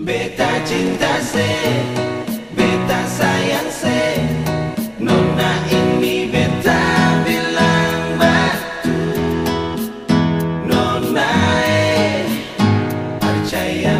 Beta cinta se, beta sayang se, nona ini beta bilang batu, nona eh percaya.